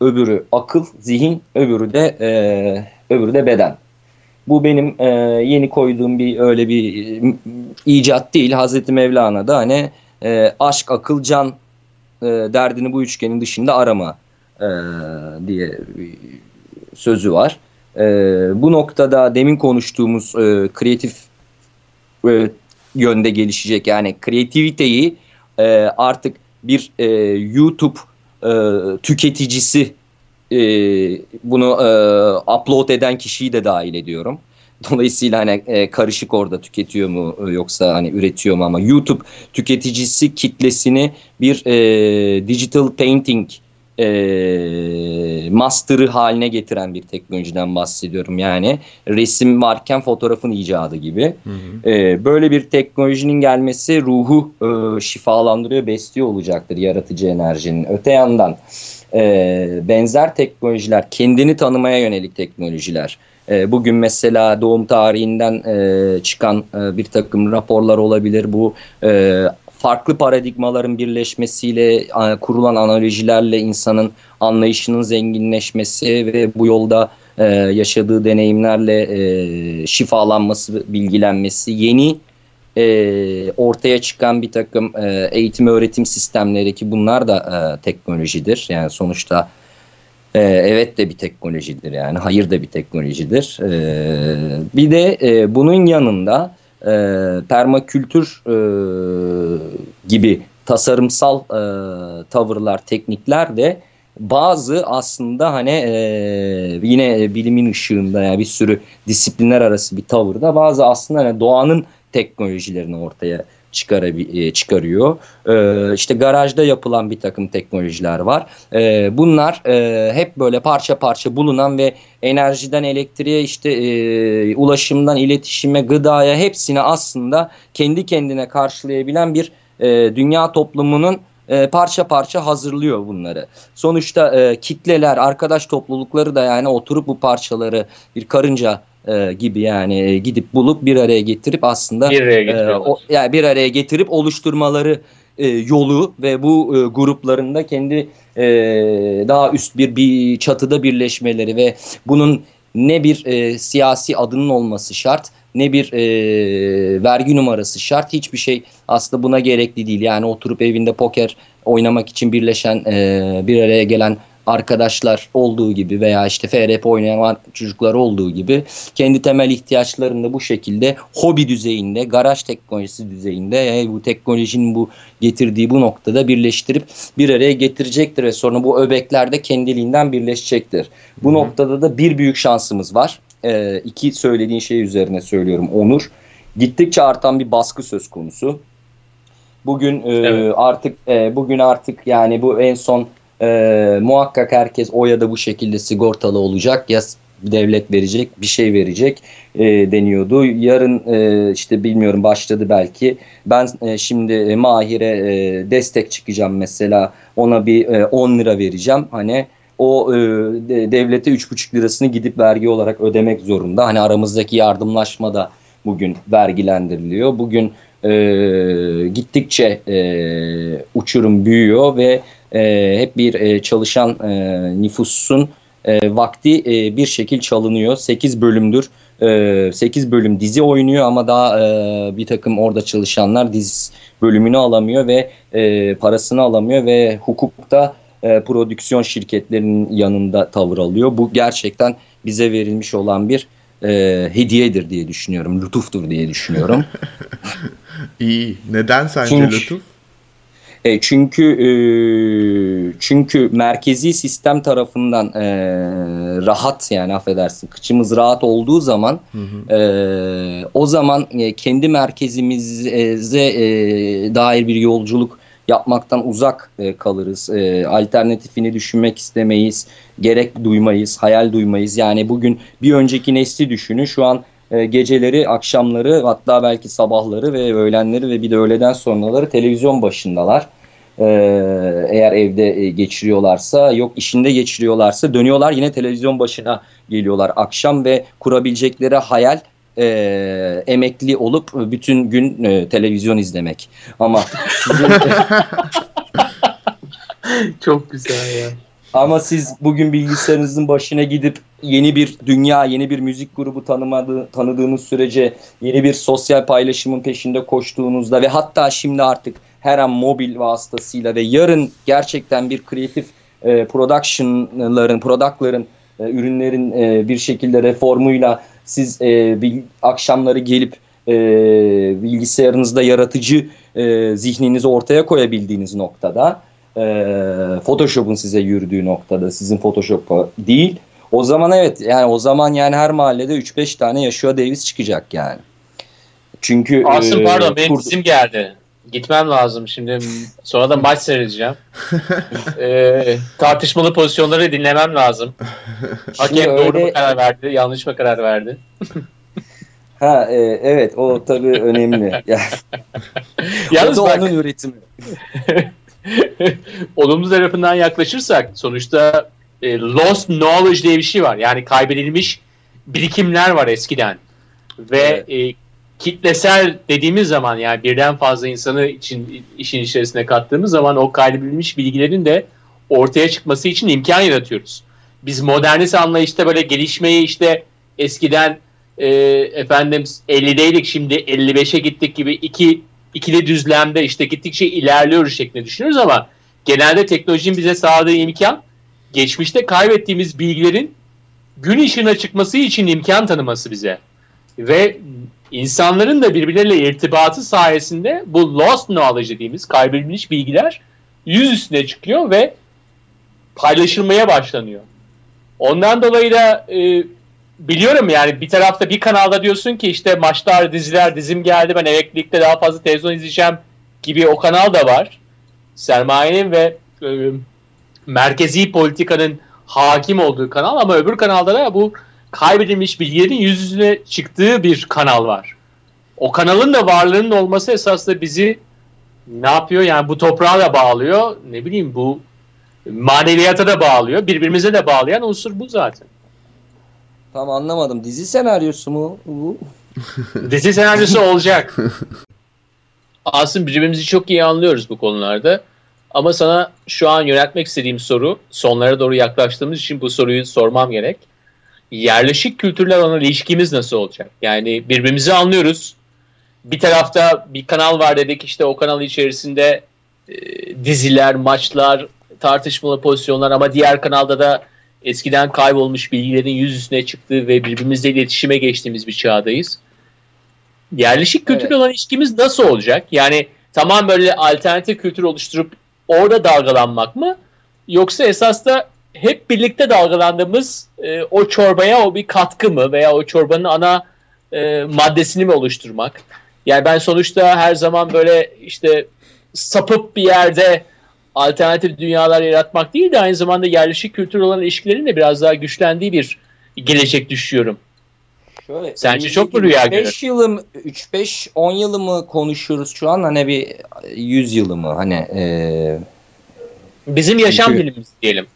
öbürü akıl, zihin, öbürü de e, öbürü de beden. Bu benim e, yeni koyduğum bir öyle bir e, icat değil. Hazreti Mevlana da hani e, aşk, akıl, can e, derdini bu üçgenin dışında arama e, diye sözü var. E, bu noktada demin konuştuğumuz e, kreatif e, yönde gelişecek yani kreativiteyi e, artık bir e, YouTube e, tüketicisi e, bunu e, upload eden kişiyi de dahil ediyorum. Dolayısıyla hani e, karışık orada tüketiyor mu e, yoksa hani üretiyor mu ama YouTube tüketicisi kitlesini bir e, digital painting e, master'ı haline getiren bir teknolojiden bahsediyorum. Yani resim varken fotoğrafın icadı gibi. Hı hı. E, böyle bir teknolojinin gelmesi ruhu e, şifalandırıyor, besliyor olacaktır yaratıcı enerjinin. Öte yandan e, benzer teknolojiler, kendini tanımaya yönelik teknolojiler. E, bugün mesela doğum tarihinden e, çıkan e, bir takım raporlar olabilir. Bu e, farklı paradigmaların birleşmesiyle kurulan analojilerle insanın anlayışının zenginleşmesi ve bu yolda e, yaşadığı deneyimlerle e, şifalanması, bilgilenmesi, yeni e, ortaya çıkan bir takım e, eğitim öğretim sistemleri ki bunlar da e, teknolojidir. Yani sonuçta e, evet de bir teknolojidir yani hayır da bir teknolojidir. E, bir de e, bunun yanında e, permakültür e, gibi tasarımsal e, tavırlar, teknikler de bazı aslında hani e, yine bilimin ışığında yani bir sürü disiplinler arası bir tavırda bazı aslında hani doğanın teknolojilerini ortaya e, çıkarıyor. E, işte garajda yapılan bir takım teknolojiler var. E, bunlar e, hep böyle parça parça bulunan ve enerjiden elektriğe işte ulaşımdan iletişime gıdaya hepsini aslında kendi kendine karşılayabilen bir dünya toplumunun e, parça parça hazırlıyor bunları. Sonuçta e, kitleler, arkadaş toplulukları da yani oturup bu parçaları bir karınca e, gibi yani e, gidip bulup bir araya getirip aslında Bir araya e, o, yani bir araya getirip oluşturmaları e, yolu ve bu e, gruplarında kendi e, daha üst bir, bir çatıda birleşmeleri ve bunun ne bir e, siyasi adının olması şart ne bir e, vergi numarası şart hiçbir şey aslında buna gerekli değil. Yani oturup evinde poker oynamak için birleşen e, bir araya gelen arkadaşlar olduğu gibi veya işte FRP oynayan çocuklar olduğu gibi kendi temel ihtiyaçlarını da bu şekilde hobi düzeyinde, garaj teknolojisi düzeyinde yani bu teknolojinin bu getirdiği bu noktada birleştirip bir araya getirecektir ve sonra bu öbeklerde kendiliğinden birleşecektir. Bu Hı hı. noktada da bir büyük şansımız var. Ee, iki söylediğin şey üzerine söylüyorum Onur. Gittikçe artan bir baskı söz konusu. Bugün e, Evet. artık e, bugün artık yani bu en son e, muhakkak herkes o ya da bu şekilde sigortalı olacak ya devlet verecek bir şey verecek e, deniyordu. Yarın e, işte bilmiyorum başladı belki. Ben e, şimdi e, Mahir'e e, destek çıkacağım mesela ona bir e, 10 lira vereceğim. Hani o e, devlete 3,5 lirasını gidip vergi olarak ödemek zorunda. Hani aramızdaki yardımlaşma da bugün vergilendiriliyor. Bugün e, gittikçe e, uçurum büyüyor ve e, hep bir e, çalışan e, nüfusun e, vakti e, bir şekil çalınıyor. 8 bölümdür. E, 8 bölüm dizi oynuyor ama daha e, bir takım orada çalışanlar dizi bölümünü alamıyor ve e, parasını alamıyor ve hukukta e, prodüksiyon şirketlerinin yanında tavır alıyor. Bu gerçekten bize verilmiş olan bir e, hediyedir diye düşünüyorum. Lütuftur diye düşünüyorum. İyi. Neden sence çünkü, lütuf? E, çünkü e, çünkü merkezi sistem tarafından e, rahat yani affedersin kıçımız rahat olduğu zaman hı hı. E, o zaman e, kendi merkezimize e, dair bir yolculuk yapmaktan uzak e, kalırız. E, alternatifini düşünmek istemeyiz, gerek duymayız, hayal duymayız. Yani bugün bir önceki nesli düşünün. Şu an e, geceleri, akşamları hatta belki sabahları ve öğlenleri ve bir de öğleden sonraları televizyon başındalar. E, eğer evde e, geçiriyorlarsa, yok işinde geçiriyorlarsa dönüyorlar yine televizyon başına geliyorlar akşam ve kurabilecekleri hayal e, emekli olup bütün gün e, televizyon izlemek. Ama sizin... çok güzel ya. Ama siz bugün bilgisayarınızın başına gidip yeni bir dünya, yeni bir müzik grubu tanımadı, tanıdığınız sürece yeni bir sosyal paylaşımın peşinde koştuğunuzda ve hatta şimdi artık her an mobil vasıtasıyla ve yarın gerçekten bir kreatif e, production'ların, product'ların, e, ürünlerin e, bir şekilde reformuyla siz e, bil, akşamları gelip e, bilgisayarınızda yaratıcı e, zihninizi ortaya koyabildiğiniz noktada e, Photoshop'un size yürüdüğü noktada sizin Photoshop'a değil o zaman evet yani o zaman yani her mahallede 3-5 tane Yaşıyor Davis çıkacak yani. Çünkü Asım e, pardon benim kur... dizim geldi. Gitmem lazım şimdi. Sonra da maç seyredeceğim. ee, tartışmalı pozisyonları dinlemem lazım. Hakem öyle... doğru mu karar verdi, yanlış mı karar verdi? ha e, evet o tabii önemli. Yalnız o da bak, onun üretimi. olumlu tarafından yaklaşırsak sonuçta e, lost knowledge diye bir şey var. Yani kaybedilmiş birikimler var eskiden. Ve evet. e, kitlesel dediğimiz zaman yani birden fazla insanı için işin içerisine kattığımız zaman o kaybedilmiş bilgilerin de ortaya çıkması için imkan yaratıyoruz. Biz modernist anlayışta böyle gelişmeyi işte eskiden e, efendim 50'deydik şimdi 55'e gittik gibi iki ikili düzlemde işte gittikçe ilerliyoruz şeklinde düşünüyoruz ama genelde teknolojinin bize sağladığı imkan geçmişte kaybettiğimiz bilgilerin gün ışığına çıkması için imkan tanıması bize. Ve insanların da birbirleriyle irtibatı sayesinde bu lost knowledge dediğimiz kaybedilmiş bilgiler yüz üstüne çıkıyor ve paylaşılmaya başlanıyor. Ondan dolayı da e, biliyorum yani bir tarafta bir kanalda diyorsun ki işte maçlar, diziler, dizim geldi ben emeklilikte daha fazla televizyon izleyeceğim gibi o kanal da var. Sermayenin ve e, merkezi politikanın hakim olduğu kanal ama öbür kanalda da bu kaybedilmiş bilgilerin yüz yüzüne çıktığı bir kanal var. O kanalın da varlığının olması esasında bizi ne yapıyor? Yani bu toprağa da bağlıyor. Ne bileyim bu maneviyata da bağlıyor. Birbirimize de bağlayan unsur bu zaten. Tam anlamadım. Dizi senaryosu mu bu? Dizi senaryosu olacak. Aslında birbirimizi çok iyi anlıyoruz bu konularda. Ama sana şu an yönetmek istediğim soru, sonlara doğru yaklaştığımız için bu soruyu sormam gerek. Yerleşik kültürler olan ilişkimiz nasıl olacak? Yani birbirimizi anlıyoruz. Bir tarafta bir kanal var dedik işte o kanal içerisinde e, diziler, maçlar, tartışmalı pozisyonlar ama diğer kanalda da eskiden kaybolmuş bilgilerin yüz üstüne çıktığı ve birbirimizle iletişime geçtiğimiz bir çağdayız. Yerleşik kültür evet. olan ilişkimiz nasıl olacak? Yani tamam böyle alternatif kültür oluşturup orada dalgalanmak mı? Yoksa esas da hep birlikte dalgalandığımız e, o çorbaya o bir katkı mı veya o çorbanın ana e, maddesini mi oluşturmak? Yani ben sonuçta her zaman böyle işte sapıp bir yerde alternatif dünyalar yaratmak değil de aynı zamanda yerleşik kültür olan ilişkilerin de biraz daha güçlendiği bir gelecek düşüyorum. Şöyle, Sence çok mu rüya 5 yılı mı 3-5 10 yılı mı konuşuyoruz şu an hani bir 100 yılı mı hani e, Bizim yaşam Çünkü- dilimimiz diyelim.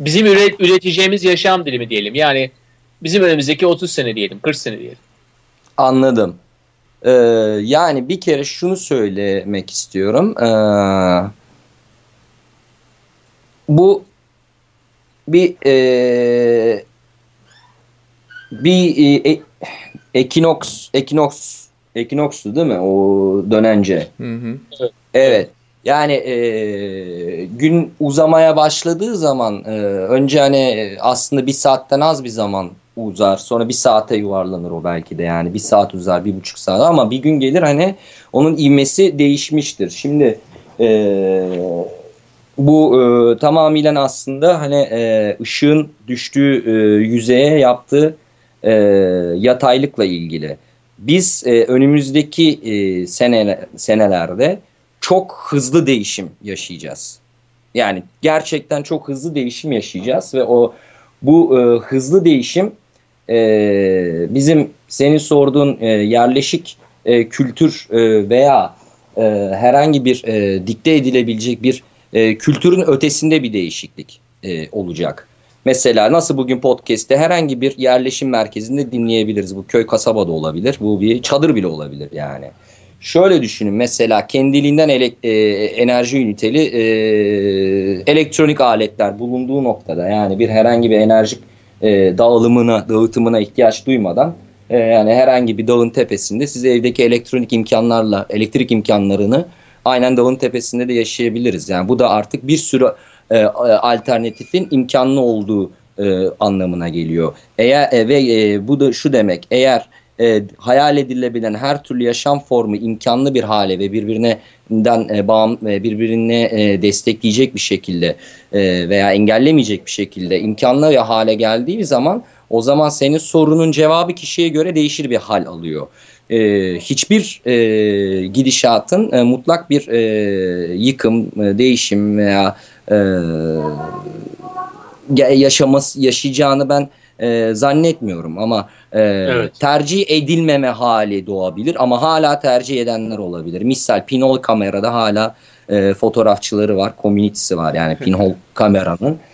Bizim üret, üreteceğimiz yaşam dilimi diyelim. Yani bizim önümüzdeki 30 sene diyelim, 40 sene diyelim. Anladım. Ee, yani bir kere şunu söylemek istiyorum. Ee, bu bir e, bir e, e, ekinoks ekinoks ekinokstu değil mi o dönence? Hı hı. Evet. Yani e, gün uzamaya başladığı zaman e, önce hani e, aslında bir saatten az bir zaman uzar. Sonra bir saate yuvarlanır o belki de yani bir saat uzar bir buçuk saat ama bir gün gelir hani onun ivmesi değişmiştir. Şimdi e, bu e, tamamıyla aslında hani e, ışığın düştüğü e, yüzeye yaptığı e, yataylıkla ilgili. Biz e, önümüzdeki e, sene, senelerde çok hızlı değişim yaşayacağız. Yani gerçekten çok hızlı değişim yaşayacağız ve o bu e, hızlı değişim e, bizim senin sorduğun e, yerleşik e, kültür e, veya e, herhangi bir e, dikte edilebilecek bir e, kültürün ötesinde bir değişiklik e, olacak. Mesela nasıl bugün podcast'te herhangi bir yerleşim merkezinde dinleyebiliriz. Bu köy kasaba da olabilir. Bu bir çadır bile olabilir yani. Şöyle düşünün mesela kendiliğinden ele, e, enerji üniteli e, elektronik aletler bulunduğu noktada yani bir herhangi bir enerjik e, dağılımına, dağıtımına ihtiyaç duymadan e, yani herhangi bir dağın tepesinde siz evdeki elektronik imkanlarla, elektrik imkanlarını aynen dağın tepesinde de yaşayabiliriz. Yani bu da artık bir sürü e, alternatifin imkanlı olduğu e, anlamına geliyor. Eğer e, ve e, bu da şu demek eğer e, hayal edilebilen her türlü yaşam formu imkanlı bir hale ve birbirinden e, bağım e, birbirine e, destekleyecek bir şekilde e, veya engellemeyecek bir şekilde imkanlı hale geldiği zaman o zaman senin sorunun cevabı kişiye göre değişir bir hal alıyor. E, hiçbir e, gidişatın e, mutlak bir e, yıkım, e, değişim veya e, yaşaması yaşayacağını ben e, zannetmiyorum ama e, Evet. tercih edilmeme hali doğabilir ama hala tercih edenler olabilir. Misal pinhole kamerada hala e, fotoğrafçıları var, komünitesi var yani pinhole kameranın.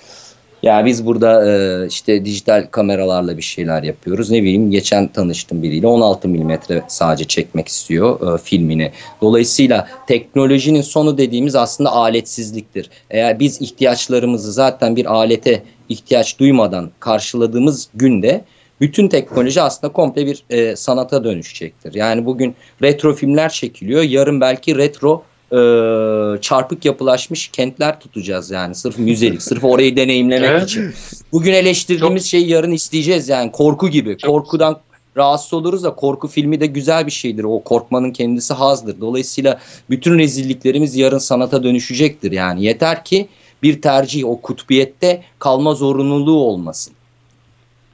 Ya biz burada e, işte dijital kameralarla bir şeyler yapıyoruz. Ne bileyim geçen tanıştım biriyle 16 milimetre sadece çekmek istiyor e, filmini. Dolayısıyla teknolojinin sonu dediğimiz aslında aletsizliktir. Eğer biz ihtiyaçlarımızı zaten bir alete ihtiyaç duymadan karşıladığımız günde bütün teknoloji aslında komple bir e, sanata dönüşecektir. Yani bugün retro filmler çekiliyor. Yarın belki retro e, çarpık yapılaşmış kentler tutacağız yani sırf müzelik, sırf orayı deneyimlemek Evet. için. Bugün eleştirdiğimiz şeyi yarın isteyeceğiz yani korku gibi. Çok- Korkudan rahatsız oluruz da korku filmi de güzel bir şeydir. O korkmanın kendisi hazdır. Dolayısıyla bütün rezilliklerimiz yarın sanata dönüşecektir. Yani yeter ki bir tercih o kutbiyette kalma zorunluluğu olmasın.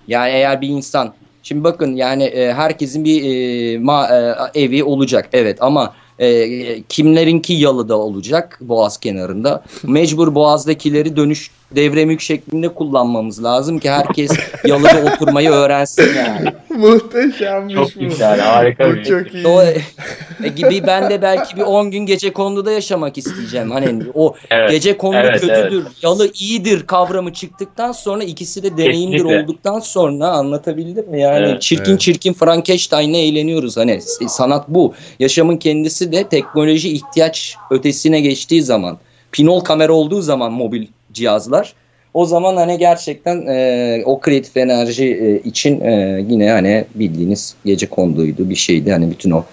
Yani eğer bir insan şimdi bakın yani e, herkesin bir e, ma- e, evi olacak evet ama e, kimlerinki yalıda olacak boğaz kenarında. Mecbur boğazdakileri dönüş devre mülk şeklinde kullanmamız lazım ki herkes yalıda oturmayı öğrensin yani. Muhteşemmiş Çok bu. güzel, harika Bu bir çok iyi. O, e, gibi ben de belki bir 10 gün gece konuda yaşamak isteyeceğim. Hani o Evet. gece kondu evet, kötüdür, yalı iyidir kavramı çıktıktan sonra ikisi de deneyimdir Kesinlikle. olduktan sonra anlatabildim mi? Yani Evet, çirkin evet. çirkin Frankenstein'le eğleniyoruz. Hani sanat bu. Yaşamın kendisi de teknoloji ihtiyaç ötesine geçtiği zaman, pinol kamera olduğu zaman mobil cihazlar o zaman hani gerçekten e, o kreatif enerji e, için e, yine hani bildiğiniz gece konduydu bir şeydi. Hani bütün o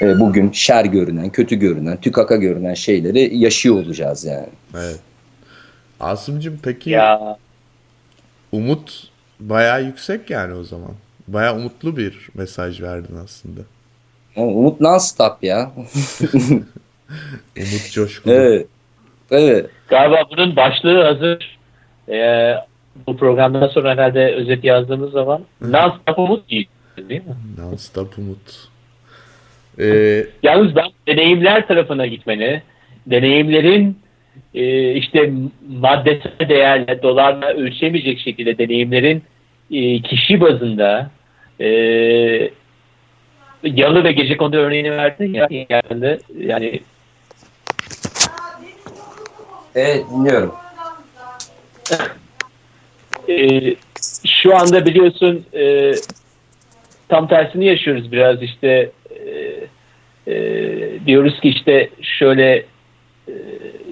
e, bugün şer görünen, kötü görünen, tükaka görünen şeyleri yaşıyor olacağız yani. Evet. Asımcığım peki Ya umut bayağı yüksek yani o zaman. Bayağı umutlu bir mesaj verdin aslında. Umut non-stop ya. Umut coşkulu. evet. Evet. galiba bunun başlığı hazır. Ee, bu programdan sonra herhalde özet yazdığımız zaman non-stop umut değil, değil mi? Non-stop umut. Ee, Yalnız ben deneyimler tarafına gitmeni, deneyimlerin e, işte maddesel değerle, dolarla ölçemeyecek şekilde deneyimlerin e, kişi bazında e, yalı ve gece kondu örneğini verdin ya yani, yani Evet dinliyorum. e, şu anda biliyorsun e, tam tersini yaşıyoruz biraz işte e, e, diyoruz ki işte şöyle e,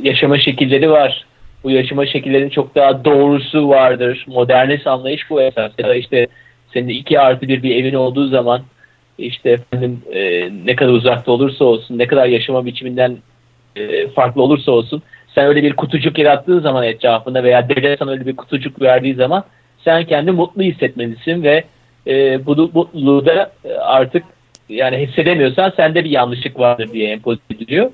yaşama şekilleri var. Bu yaşama şekillerin çok daha doğrusu vardır. Modernist anlayış bu esas. Ya da işte senin iki artı bir bir evin olduğu zaman işte efendim e, ne kadar uzakta olursa olsun, ne kadar yaşama biçiminden e, farklı olursa olsun sen öyle bir kutucuk yarattığın zaman etrafında veya devlet sana öyle bir kutucuk verdiği zaman sen kendi mutlu hissetmelisin ve e, bu mutluluğu da e, artık yani hissedemiyorsan sende bir yanlışlık vardır diye empoze ediliyor.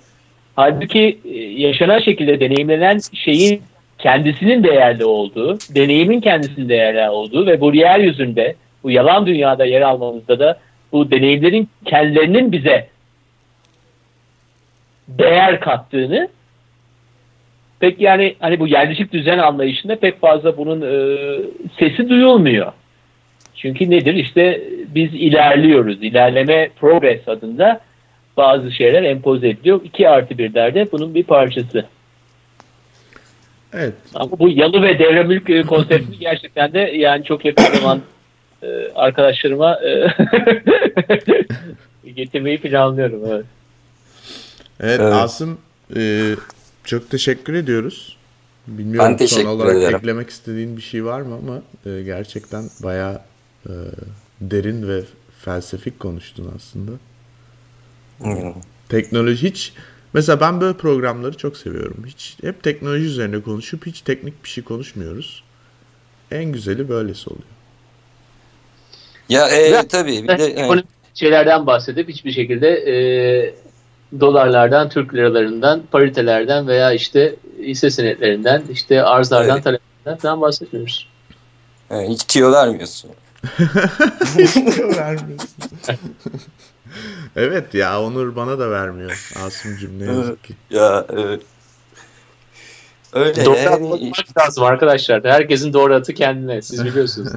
Halbuki e, yaşanan şekilde deneyimlenen şeyin kendisinin değerli olduğu, deneyimin kendisinin değerli olduğu ve bu yeryüzünde, bu yalan dünyada yer almamızda da bu deneyimlerin kendilerinin bize değer kattığını pek yani hani bu yerleşik düzen anlayışında pek fazla bunun e, sesi duyulmuyor. Çünkü nedir? İşte biz ilerliyoruz. İlerleme progress adında bazı şeyler empoze ediliyor. 2 artı 1'ler de bunun bir parçası. Evet. Ama bu yalı ve devre mülk konseptini gerçekten de yani çok yakın zaman e, arkadaşlarıma e, getirmeyi planlıyorum. Evet. Evet, evet. Asım e, çok teşekkür ediyoruz. Bilmiyorum ben teşekkür son olarak ederim. eklemek istediğin bir şey var mı ama e, gerçekten bayağı e, derin ve felsefik konuştun aslında. Hmm. Teknoloji hiç mesela ben böyle programları çok seviyorum. Hiç hep teknoloji üzerine konuşup hiç teknik bir şey konuşmuyoruz. En güzeli böylesi oluyor. Ya e, tabii bir de şeylerden bahsedip hiçbir şekilde e, dolarlardan, Türk liralarından, paritelerden veya işte hisse senetlerinden, işte arzlardan, Evet. taleplerden falan bahsetmiyoruz. e, hiç tiyo vermiyorsun. İstiyor vermiyorsun. evet ya Onur bana da vermiyor. Asım'cım ne yazık ki. Ya evet. Öyle Doğru yani. atmak lazım arkadaşlar. Herkesin doğru atı kendine. Siz biliyorsunuz.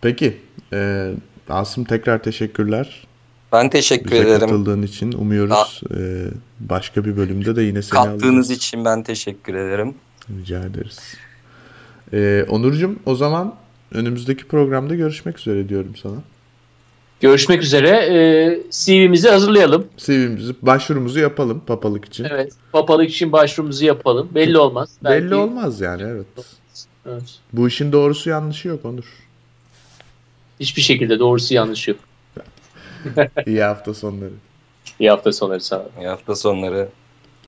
Peki. E, Asım tekrar teşekkürler. Ben teşekkür Bize ederim. katıldığın için. Umuyoruz e, başka bir bölümde de yine seni Kattığınız alacağız. için ben teşekkür ederim. Rica ederiz. E, Onurcuğum o zaman önümüzdeki programda görüşmek üzere diyorum sana. Görüşmek üzere. Ee, CV'mizi hazırlayalım. CV'mizi, başvurumuzu yapalım papalık için. Evet. Papalık için başvurumuzu yapalım. Belli olmaz. Belli Belki- olmaz yani evet. Evet. Bu işin doğrusu yanlışı yok Onur. Hiçbir şekilde doğrusu yanlış yok. İyi hafta sonları. İyi hafta sonları sağ olun. İyi hafta sonları.